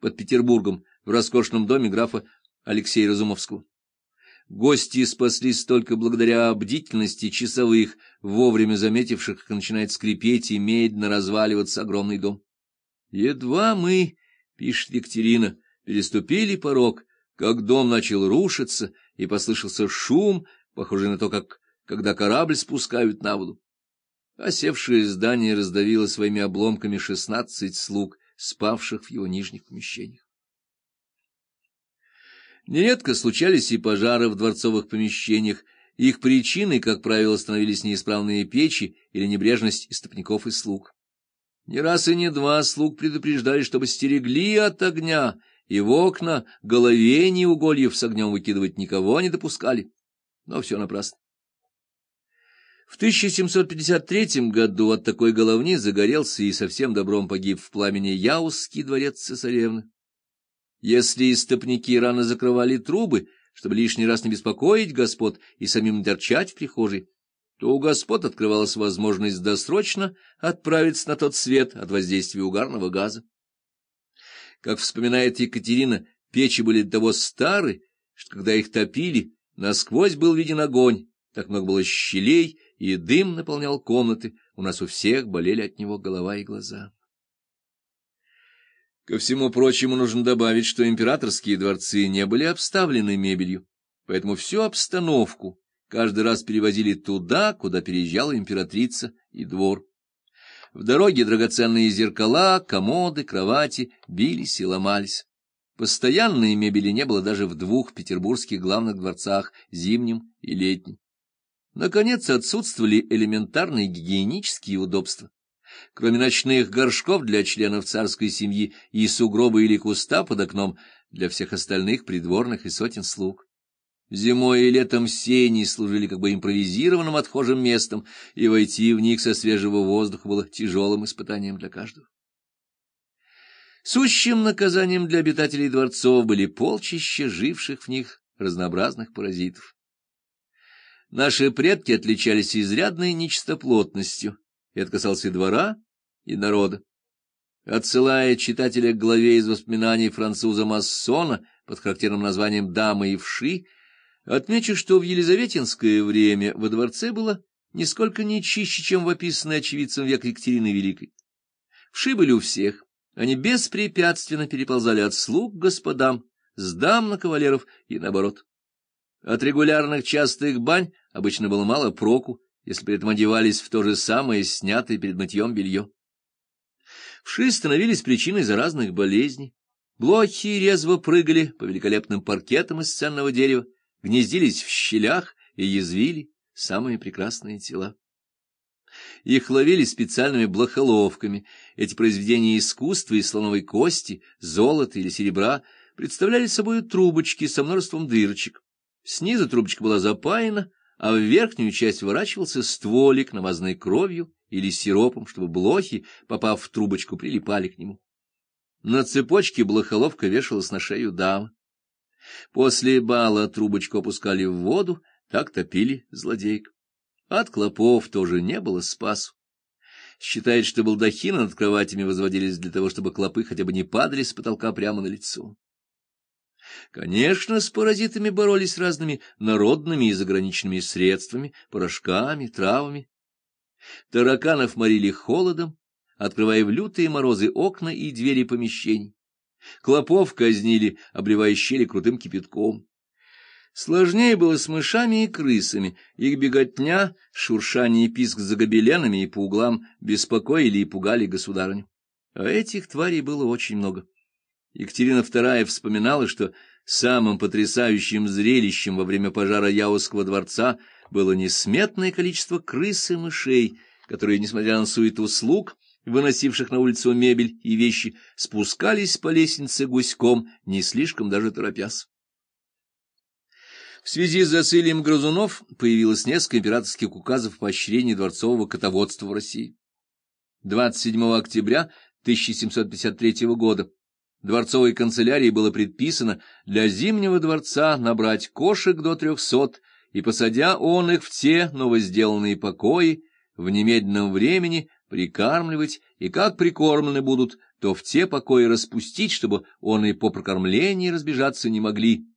под Петербургом в роскошном доме графа Алексея Разумовского. Гости спаслись только благодаря бдительности часовых, вовремя заметивших, как начинает скрипеть и медленно разваливаться огромный дом. «Едва мы, — пишет Екатерина, — переступили порог, как дом начал рушиться, и послышался шум, похожий на то, как когда корабль спускают на воду. Осевшее здание раздавило своими обломками шестнадцать слуг, спавших в его нижних помещениях. Нередко случались и пожары в дворцовых помещениях, их причиной, как правило, становились неисправные печи или небрежность истопников и слуг. Не раз и не два слуг предупреждали, чтобы стерегли от огня, и в окна головени угольев с огнем выкидывать никого не допускали. Но все напрасно. В 1753 году от такой головни загорелся и совсем добром погиб в пламени Яузский дворец цесаревны. Если истопники рано закрывали трубы, чтобы лишний раз не беспокоить господ и самим торчать в прихожей, то у господ открывалась возможность досрочно отправиться на тот свет от воздействия угарного газа. Как вспоминает Екатерина, печи были до того стары, что когда их топили, насквозь был виден огонь, так много было щелей, и дым наполнял комнаты, у нас у всех болели от него голова и глаза. Ко всему прочему нужно добавить, что императорские дворцы не были обставлены мебелью, поэтому всю обстановку каждый раз перевозили туда, куда переезжала императрица и двор. В дороге драгоценные зеркала, комоды, кровати бились и ломались. Постоянной мебели не было даже в двух петербургских главных дворцах, зимнем и летнем. Наконец, отсутствовали элементарные гигиенические удобства. Кроме ночных горшков для членов царской семьи и сугроба или куста под окном для всех остальных придворных и сотен слуг. Зимой и летом сени служили как бы импровизированным отхожим местом, и войти в них со свежего воздуха было тяжелым испытанием для каждого. Сущим наказанием для обитателей дворцов были полчища живших в них разнообразных паразитов. Наши предки отличались изрядной нечистоплотностью, это касалось и двора, и народа. Отсылая читателя к главе из воспоминаний француза Массона под характерным названием «Дамы и вши», отмечу, что в елизаветинское время во дворце было нисколько не чище, чем в описанный очевидцем век Екатерины Великой. Вши были у всех, они беспрепятственно переползали от слуг к господам, с дам на кавалеров и наоборот. От регулярных частых бань обычно было мало проку, если при этом одевались в то же самое снятое перед мытьем белье. Вши становились причиной заразных болезней. Блохи резво прыгали по великолепным паркетам из ценного дерева, гнездились в щелях и язвили самые прекрасные тела. Их ловили специальными блохоловками. Эти произведения искусства из слоновой кости, золота или серебра представляли собой трубочки со множеством дырочек. Снизу трубочка была запаяна, а в верхнюю часть ворачивался стволик, намазанный кровью или сиропом, чтобы блохи, попав в трубочку, прилипали к нему. На цепочке блохоловка вешалась на шею дамы. После бала трубочку опускали в воду, так топили злодейк. От клопов тоже не было спасу. Считает, что балдахины над кроватями возводились для того, чтобы клопы хотя бы не падали с потолка прямо на лицо. Конечно, с паразитами боролись разными народными и заграничными средствами, порошками, травами. Тараканов морили холодом, открывая в лютые морозы окна и двери помещений. Клопов казнили, обливая щели крутым кипятком. Сложнее было с мышами и крысами. Их беготня, шуршание и писк за гобеленами и по углам беспокоили и пугали государыню. А этих тварей было очень много. Екатерина II вспоминала, что самым потрясающим зрелищем во время пожара Яузского дворца было несметное количество крыс и мышей, которые, несмотря на суету слуг, выносивших на улицу мебель и вещи, спускались по лестнице гуськом, не слишком даже торопясь. В связи с засылием грызунов появилось несколько императорских указов по поощрению дворцового котоводства в России. 27 октября 1753 года дворцовой канцелярии было предписано для Зимнего дворца набрать кошек до трехсот и, посадя он их в те новосделанные покои, в немедленном времени прикармливать, и как прикормлены будут, то в те покои распустить, чтобы он и по прокормлении разбежаться не могли,